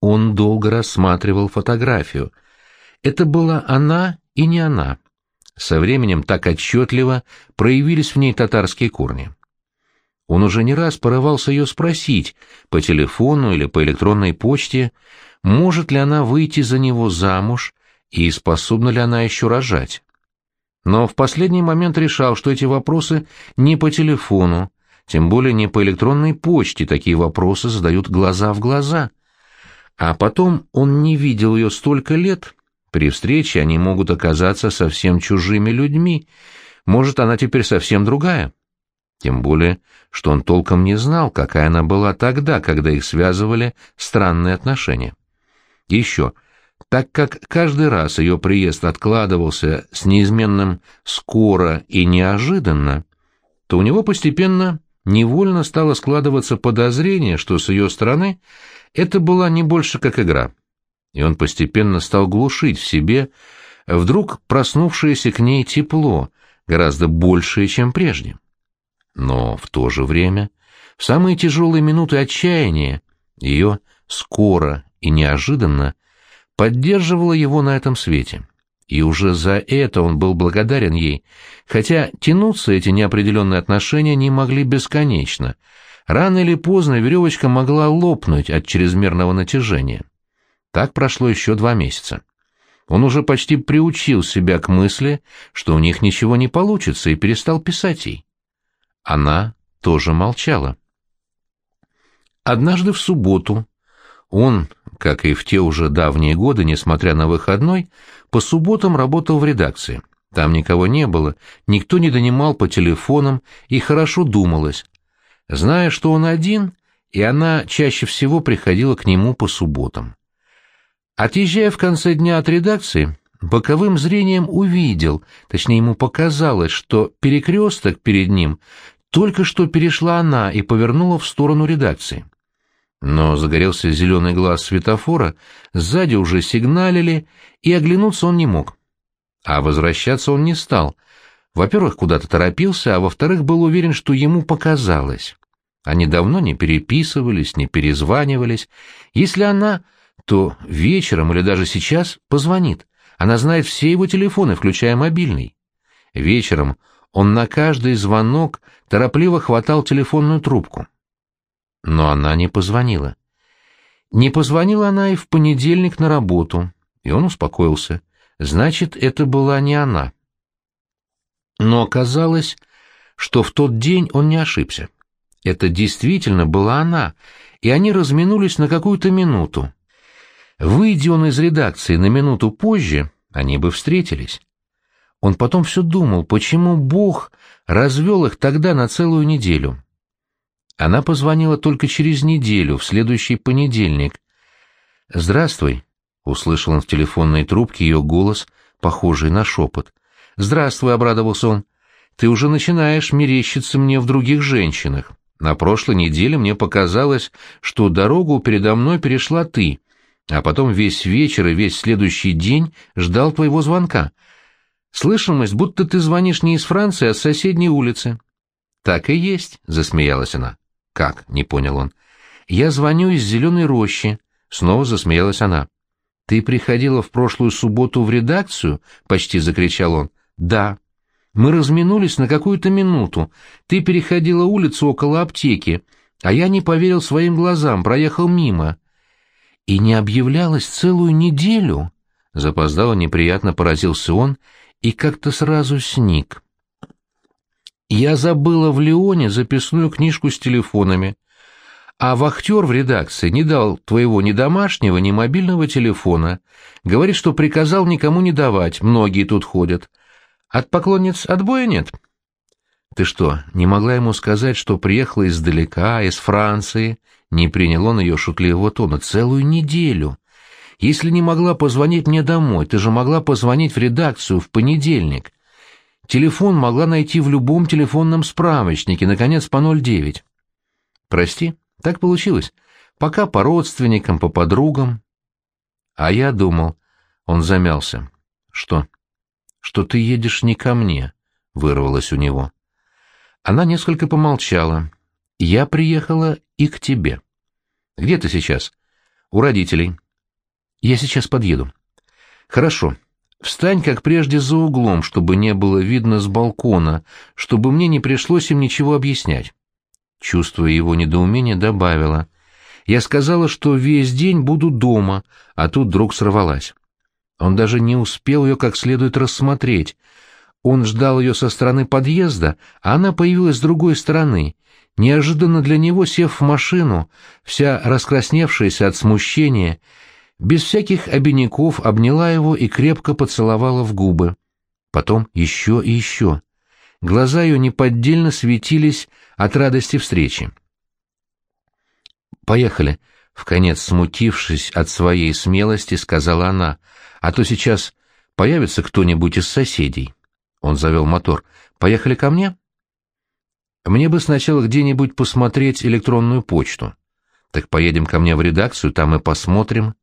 Он долго рассматривал фотографию. Это была она и не она. Со временем так отчетливо проявились в ней татарские корни. Он уже не раз порывался ее спросить, по телефону или по электронной почте, может ли она выйти за него замуж и способна ли она еще рожать. Но в последний момент решал, что эти вопросы не по телефону, тем более не по электронной почте, такие вопросы задают глаза в глаза. А потом он не видел ее столько лет, при встрече они могут оказаться совсем чужими людьми, может, она теперь совсем другая. Тем более, что он толком не знал, какая она была тогда, когда их связывали странные отношения. еще, так как каждый раз ее приезд откладывался с неизменным «скоро» и «неожиданно», то у него постепенно невольно стало складываться подозрение, что с ее стороны это была не больше как игра. И он постепенно стал глушить в себе вдруг проснувшееся к ней тепло, гораздо большее, чем прежде. Но в то же время, в самые тяжелые минуты отчаяния, ее скоро и неожиданно поддерживала его на этом свете. И уже за это он был благодарен ей, хотя тянуться эти неопределенные отношения не могли бесконечно. Рано или поздно веревочка могла лопнуть от чрезмерного натяжения. Так прошло еще два месяца. Он уже почти приучил себя к мысли, что у них ничего не получится, и перестал писать ей. Она тоже молчала. Однажды в субботу он, как и в те уже давние годы, несмотря на выходной, по субботам работал в редакции. Там никого не было, никто не донимал по телефонам, и хорошо думалось. Зная, что он один, и она чаще всего приходила к нему по субботам. Отъезжая в конце дня от редакции, боковым зрением увидел, точнее ему показалось, что перекресток перед ним только что перешла она и повернула в сторону редакции. Но загорелся зеленый глаз светофора, сзади уже сигналили, и оглянуться он не мог. А возвращаться он не стал. Во-первых, куда-то торопился, а во-вторых, был уверен, что ему показалось. Они давно не переписывались, не перезванивались. Если она, то вечером или даже сейчас позвонит. Она знает все его телефоны, включая мобильный. Вечером он на каждый звонок торопливо хватал телефонную трубку. Но она не позвонила. Не позвонила она и в понедельник на работу, и он успокоился. Значит, это была не она. Но оказалось, что в тот день он не ошибся. Это действительно была она, и они разминулись на какую-то минуту. Выйдя он из редакции на минуту позже, они бы встретились. Он потом все думал, почему Бог развел их тогда на целую неделю. Она позвонила только через неделю, в следующий понедельник. «Здравствуй», — услышал он в телефонной трубке ее голос, похожий на шепот. «Здравствуй», — обрадовался он. «Ты уже начинаешь мерещиться мне в других женщинах. На прошлой неделе мне показалось, что дорогу передо мной перешла ты, а потом весь вечер и весь следующий день ждал твоего звонка. Слышимость, будто ты звонишь не из Франции, а с соседней улицы». «Так и есть», — засмеялась она. «Как?» — не понял он. «Я звоню из зеленой рощи», — снова засмеялась она. «Ты приходила в прошлую субботу в редакцию?» — почти закричал он. «Да». «Мы разминулись на какую-то минуту. Ты переходила улицу около аптеки, а я не поверил своим глазам, проехал мимо». «И не объявлялась целую неделю?» Запоздало неприятно поразился он и как-то сразу сник. Я забыла в Лионе записную книжку с телефонами, а вахтер в редакции не дал твоего ни домашнего, ни мобильного телефона. Говорит, что приказал никому не давать, многие тут ходят. От поклонниц отбоя нет. Ты что, не могла ему сказать, что приехала издалека, из Франции? Не принял он ее шутливого тона целую неделю. Если не могла позвонить мне домой, ты же могла позвонить в редакцию в понедельник. Телефон могла найти в любом телефонном справочнике, наконец, по 09. Прости, так получилось. Пока по родственникам, по подругам. А я думал, он замялся. Что? Что ты едешь не ко мне, вырвалось у него. Она несколько помолчала. Я приехала и к тебе. Где ты сейчас? У родителей. Я сейчас подъеду. Хорошо. Встань, как прежде, за углом, чтобы не было видно с балкона, чтобы мне не пришлось им ничего объяснять. Чувствуя его недоумение, добавила. Я сказала, что весь день буду дома, а тут вдруг сорвалась. Он даже не успел ее как следует рассмотреть. Он ждал ее со стороны подъезда, а она появилась с другой стороны, неожиданно для него сев в машину, вся раскрасневшаяся от смущения, без всяких обиняков обняла его и крепко поцеловала в губы. Потом еще и еще. Глаза ее неподдельно светились от радости встречи. «Поехали», — вконец смутившись от своей смелости, сказала она, «а то сейчас появится кто-нибудь из соседей». Он завел мотор. «Поехали ко мне?» «Мне бы сначала где-нибудь посмотреть электронную почту». «Так поедем ко мне в редакцию, там и посмотрим».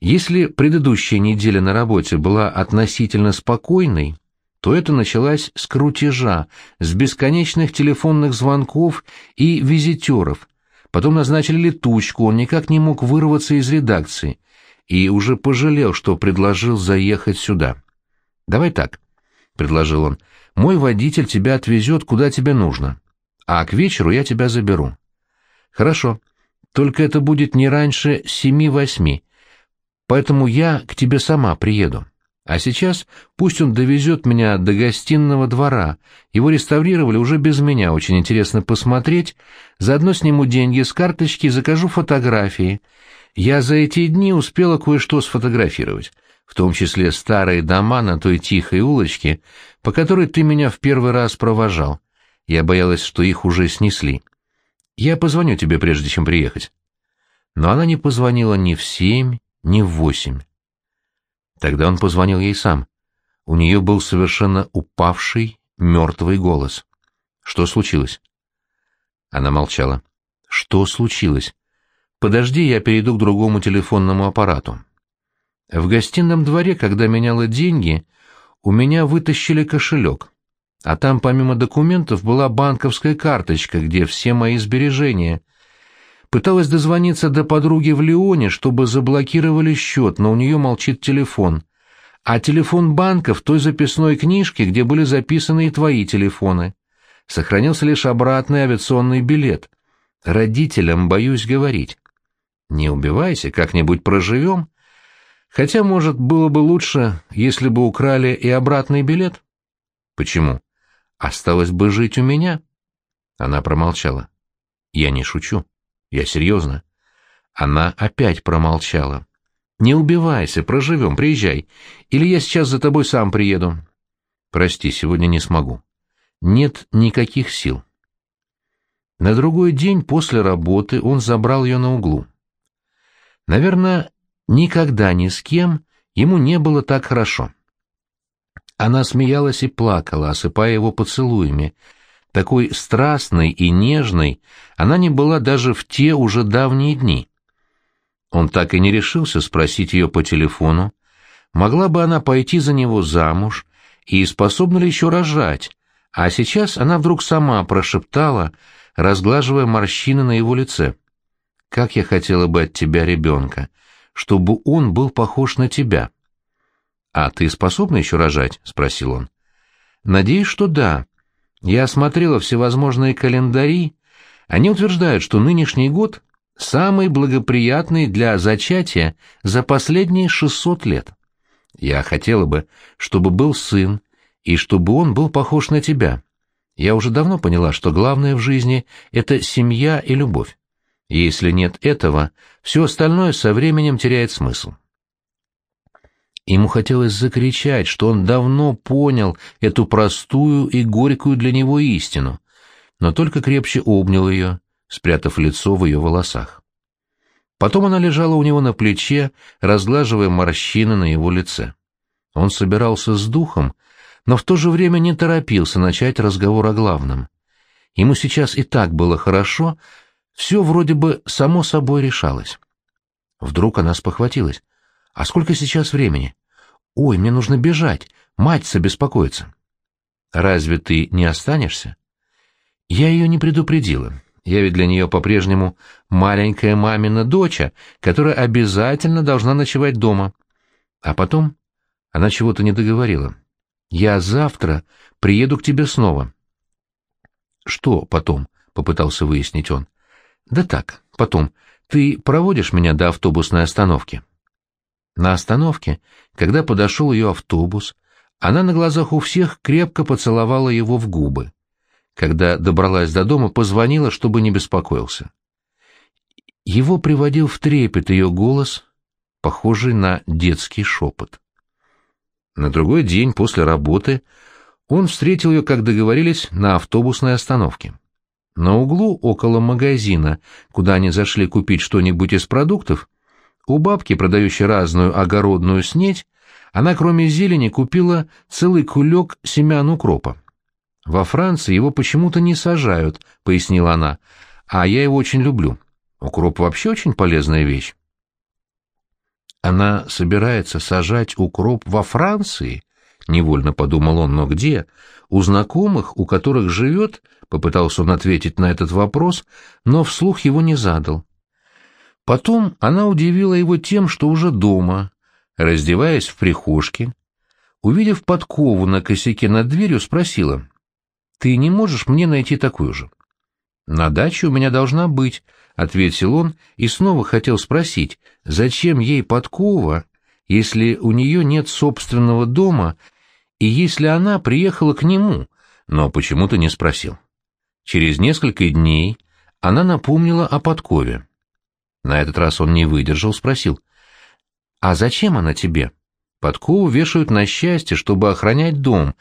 Если предыдущая неделя на работе была относительно спокойной, то это началась с крутежа, с бесконечных телефонных звонков и визитеров. Потом назначили летучку, он никак не мог вырваться из редакции и уже пожалел, что предложил заехать сюда. «Давай так», — предложил он, — «мой водитель тебя отвезет, куда тебе нужно, а к вечеру я тебя заберу». «Хорошо, только это будет не раньше семи-восьми, поэтому я к тебе сама приеду. А сейчас пусть он довезет меня до гостиного двора. Его реставрировали уже без меня, очень интересно посмотреть. Заодно сниму деньги с карточки и закажу фотографии. Я за эти дни успела кое-что сфотографировать, в том числе старые дома на той тихой улочке, по которой ты меня в первый раз провожал. Я боялась, что их уже снесли. Я позвоню тебе, прежде чем приехать. Но она не позвонила ни в семь, не в восемь. Тогда он позвонил ей сам. У нее был совершенно упавший, мертвый голос. Что случилось? Она молчала. Что случилось? Подожди, я перейду к другому телефонному аппарату. В гостином дворе, когда меняла деньги, у меня вытащили кошелек. А там помимо документов была банковская карточка, где все мои сбережения. Пыталась дозвониться до подруги в Лионе, чтобы заблокировали счет, но у нее молчит телефон. А телефон банка в той записной книжке, где были записаны и твои телефоны. Сохранился лишь обратный авиационный билет. Родителям боюсь говорить. Не убивайся, как-нибудь проживем. Хотя, может, было бы лучше, если бы украли и обратный билет. Почему? Осталось бы жить у меня. Она промолчала. Я не шучу. Я серьезно. Она опять промолчала. «Не убивайся, проживем, приезжай. Или я сейчас за тобой сам приеду». «Прости, сегодня не смогу. Нет никаких сил». На другой день после работы он забрал ее на углу. Наверное, никогда ни с кем ему не было так хорошо. Она смеялась и плакала, осыпая его поцелуями, такой страстной и нежной она не была даже в те уже давние дни. Он так и не решился спросить ее по телефону, могла бы она пойти за него замуж и способна ли еще рожать, а сейчас она вдруг сама прошептала, разглаживая морщины на его лице. «Как я хотела бы от тебя ребенка, чтобы он был похож на тебя». «А ты способна еще рожать?» — спросил он. «Надеюсь, что да», я осмотрела всевозможные календари. Они утверждают, что нынешний год самый благоприятный для зачатия за последние 600 лет. Я хотела бы, чтобы был сын, и чтобы он был похож на тебя. Я уже давно поняла, что главное в жизни — это семья и любовь. Если нет этого, все остальное со временем теряет смысл. Ему хотелось закричать, что он давно понял эту простую и горькую для него истину, но только крепче обнял ее, спрятав лицо в ее волосах. Потом она лежала у него на плече, разглаживая морщины на его лице. Он собирался с духом, но в то же время не торопился начать разговор о главном. Ему сейчас и так было хорошо, все вроде бы само собой решалось. Вдруг она спохватилась. «А сколько сейчас времени?» «Ой, мне нужно бежать, мать беспокоится». «Разве ты не останешься?» Я ее не предупредила. Я ведь для нее по-прежнему маленькая мамина доча, которая обязательно должна ночевать дома. А потом она чего-то не договорила. Я завтра приеду к тебе снова. Что потом? попытался выяснить он. Да так, потом. Ты проводишь меня до автобусной остановки. На остановке, когда подошел ее автобус, она на глазах у всех крепко поцеловала его в губы. Когда добралась до дома, позвонила, чтобы не беспокоился. Его приводил в трепет ее голос, похожий на детский шепот. На другой день после работы он встретил ее, как договорились, на автобусной остановке. На углу около магазина, куда они зашли купить что-нибудь из продуктов, у бабки, продающей разную огородную снеть, она кроме зелени купила целый кулек семян укропа. «Во Франции его почему-то не сажают», — пояснила она, — «а я его очень люблю. Укроп вообще очень полезная вещь». Она собирается сажать укроп во Франции? Невольно подумал он, но где? У знакомых, у которых живет, попытался он ответить на этот вопрос, но вслух его не задал. Потом она удивила его тем, что уже дома, раздеваясь в прихожке, увидев подкову на косяке над дверью, спросила, «Ты не можешь мне найти такую же?» «На даче у меня должна быть», — ответил он и снова хотел спросить, зачем ей подкова, если у нее нет собственного дома и если она приехала к нему, но почему-то не спросил. Через несколько дней она напомнила о подкове. На этот раз он не выдержал, спросил, «А зачем она тебе? Подкову вешают на счастье, чтобы охранять дом.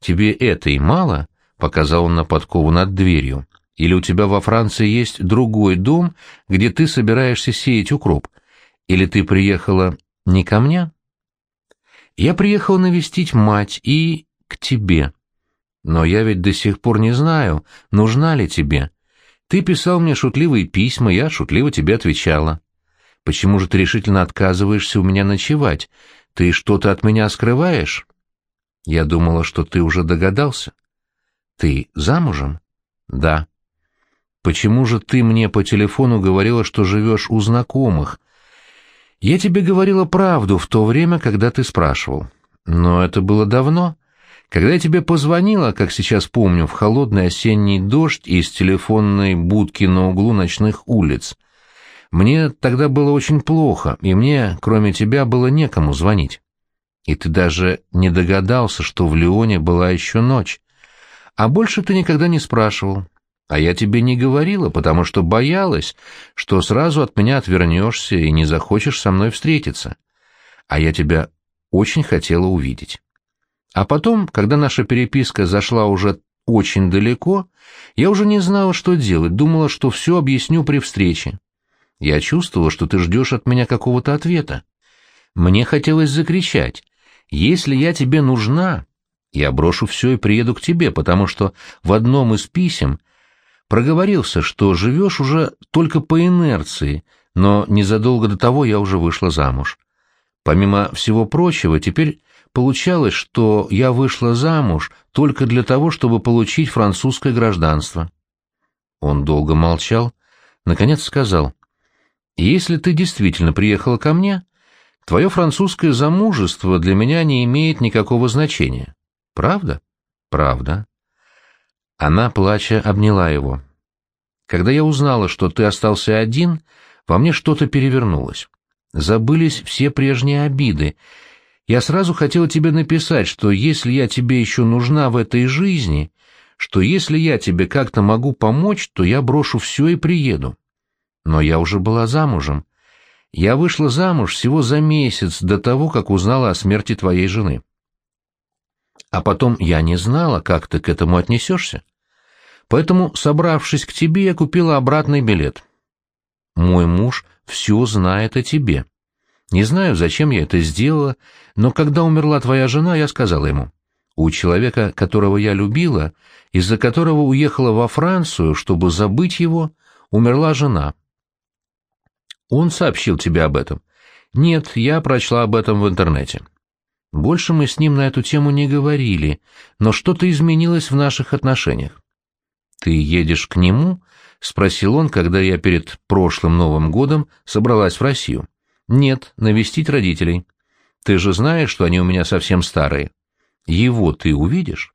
Тебе это и мало?» — показал он на подкову над дверью. Или у тебя во Франции есть другой дом, где ты собираешься сеять укроп? Или ты приехала не ко мне? Я приехал навестить мать и к тебе. Но я ведь до сих пор не знаю, нужна ли тебе. Ты писал мне шутливые письма, я шутливо тебе отвечала. Почему же ты решительно отказываешься у меня ночевать? Ты что-то от меня скрываешь? Я думала, что ты уже догадался. Ты замужем? Да. Почему же ты мне по телефону говорила, что живешь у знакомых? Я тебе говорила правду в то время, когда ты спрашивал. Но это было давно. Когда я тебе позвонила, как сейчас помню, в холодный осенний дождь из телефонной будки на углу ночных улиц. Мне тогда было очень плохо, и мне, кроме тебя, было некому звонить. И ты даже не догадался, что в Лионе была еще ночь. А больше ты никогда не спрашивал. А я тебе не говорила, потому что боялась, что сразу от меня отвернешься и не захочешь со мной встретиться. А я тебя очень хотела увидеть. А потом, когда наша переписка зашла уже очень далеко, я уже не знала, что делать, думала, что все объясню при встрече. Я чувствовала, что ты ждешь от меня какого-то ответа. Мне хотелось закричать. «Если я тебе нужна, я брошу все и приеду к тебе, потому что в одном из писем проговорился, что живешь уже только по инерции, но незадолго до того я уже вышла замуж. Помимо всего прочего, теперь получалось, что я вышла замуж только для того, чтобы получить французское гражданство. Он долго молчал, наконец сказал, «Если ты действительно приехала ко мне, твое французское замужество для меня не имеет никакого значения. Правда? Правда. Она, плача, обняла его. «Когда я узнала, что ты остался один, во мне что-то перевернулось. Забылись все прежние обиды. Я сразу хотела тебе написать, что если я тебе еще нужна в этой жизни, что если я тебе как-то могу помочь, то я брошу все и приеду. Но я уже была замужем. Я вышла замуж всего за месяц до того, как узнала о смерти твоей жены. А потом я не знала, как ты к этому отнесешься. Поэтому, собравшись к тебе, я купила обратный билет. Мой муж все знает о тебе. Не знаю, зачем я это сделала, но когда умерла твоя жена, я сказала ему, у человека, которого я любила, из-за которого уехала во Францию, чтобы забыть его, умерла жена. Он сообщил тебе об этом? Нет, я прочла об этом в интернете. Больше мы с ним на эту тему не говорили, но что-то изменилось в наших отношениях. Ты едешь к нему? спросил он, когда я перед прошлым Новым годом собралась в Россию. Нет, навестить родителей. Ты же знаешь, что они у меня совсем старые. Его ты увидишь?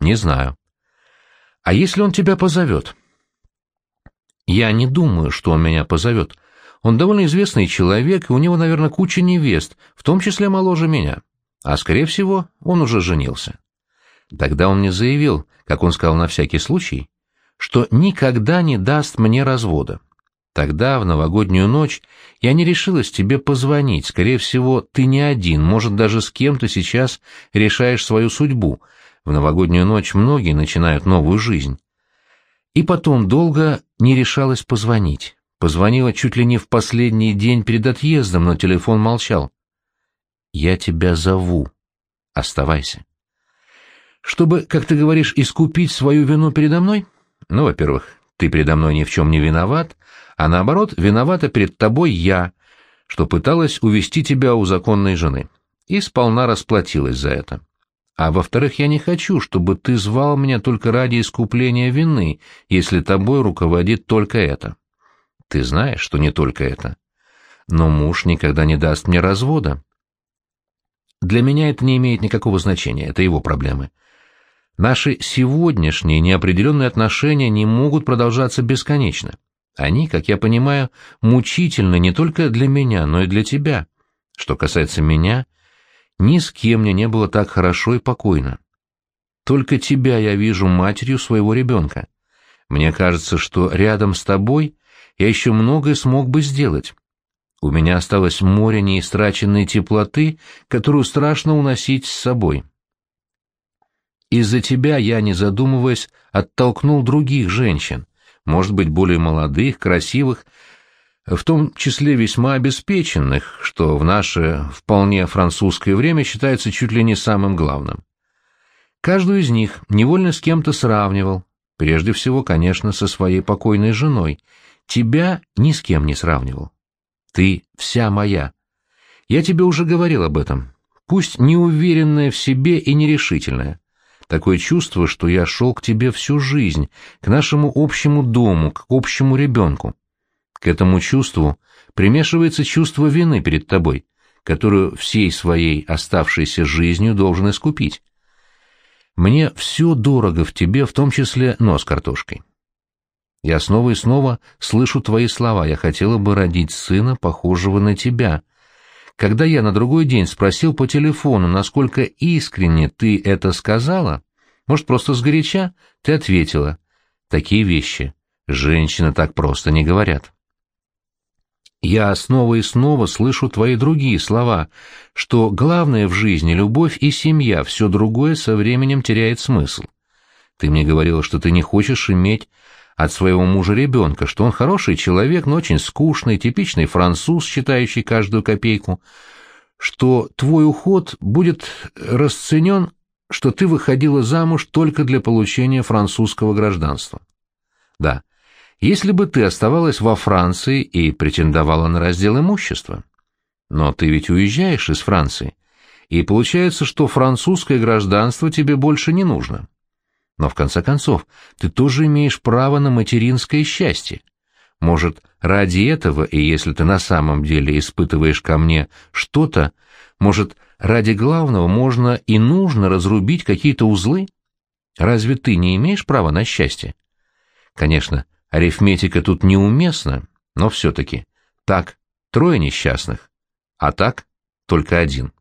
Не знаю. А если он тебя позовет? Я не думаю, что он меня позовет. Он довольно известный человек, и у него, наверное, куча невест, в том числе моложе меня. А, скорее всего, он уже женился. Тогда он мне заявил, как он сказал на всякий случай, что никогда не даст мне развода. Тогда, в новогоднюю ночь, я не решилась тебе позвонить. Скорее всего, ты не один, может, даже с кем-то сейчас решаешь свою судьбу. В новогоднюю ночь многие начинают новую жизнь. И потом долго не решалась позвонить. Позвонила чуть ли не в последний день перед отъездом, но телефон молчал. «Я тебя зову. Оставайся». «Чтобы, как ты говоришь, искупить свою вину передо мной?» «Ну, во-первых, ты передо мной ни в чем не виноват, а наоборот, виновата перед тобой я, что пыталась увести тебя у законной жены, и сполна расплатилась за это. А во-вторых, я не хочу, чтобы ты звал меня только ради искупления вины, если тобой руководит только это. Ты знаешь, что не только это. Но муж никогда не даст мне развода. Для меня это не имеет никакого значения, это его проблемы. Наши сегодняшние неопределенные отношения не могут продолжаться бесконечно. Они, как я понимаю, мучительны не только для меня, но и для тебя. Что касается меня, ни с кем мне не было так хорошо и покойно. Только тебя я вижу матерью своего ребенка. Мне кажется, что рядом с тобой я еще многое смог бы сделать. У меня осталось море неистраченной теплоты, которую страшно уносить с собой. Из-за тебя я, не задумываясь, оттолкнул других женщин, может быть, более молодых, красивых, в том числе весьма обеспеченных, что в наше вполне французское время считается чуть ли не самым главным. Каждую из них невольно с кем-то сравнивал, прежде всего, конечно, со своей покойной женой. Тебя ни с кем не сравнивал. Ты вся моя. Я тебе уже говорил об этом. Пусть неуверенная в себе и нерешительная. Такое чувство, что я шел к тебе всю жизнь, к нашему общему дому, к общему ребенку. К этому чувству примешивается чувство вины перед тобой, которую всей своей оставшейся жизнью должен искупить. Мне все дорого в тебе, в том числе нос картошкой. Я снова и снова слышу твои слова. Я хотела бы родить сына, похожего на тебя. Когда я на другой день спросил по телефону, насколько искренне ты это сказала, может, просто сгоряча, ты ответила. Такие вещи женщины так просто не говорят. Я снова и снова слышу твои другие слова, что главное в жизни — любовь и семья, все другое со временем теряет смысл. Ты мне говорила, что ты не хочешь иметь от своего мужа ребенка, что он хороший человек, но очень скучный, типичный француз, считающий каждую копейку, что твой уход будет расценен, что ты выходила замуж только для получения французского гражданства. Да, если бы ты оставалась во Франции и претендовала на раздел имущества. Но ты ведь уезжаешь из Франции, и получается, что французское гражданство тебе больше не нужно. Но в конце концов, ты тоже имеешь право на материнское счастье. Может, ради этого, и если ты на самом деле испытываешь ко мне что-то, может, ради главного можно и нужно разрубить какие-то узлы? Разве ты не имеешь права на счастье? Конечно, арифметика тут неуместна, но все-таки. Так, трое несчастных, а так только один.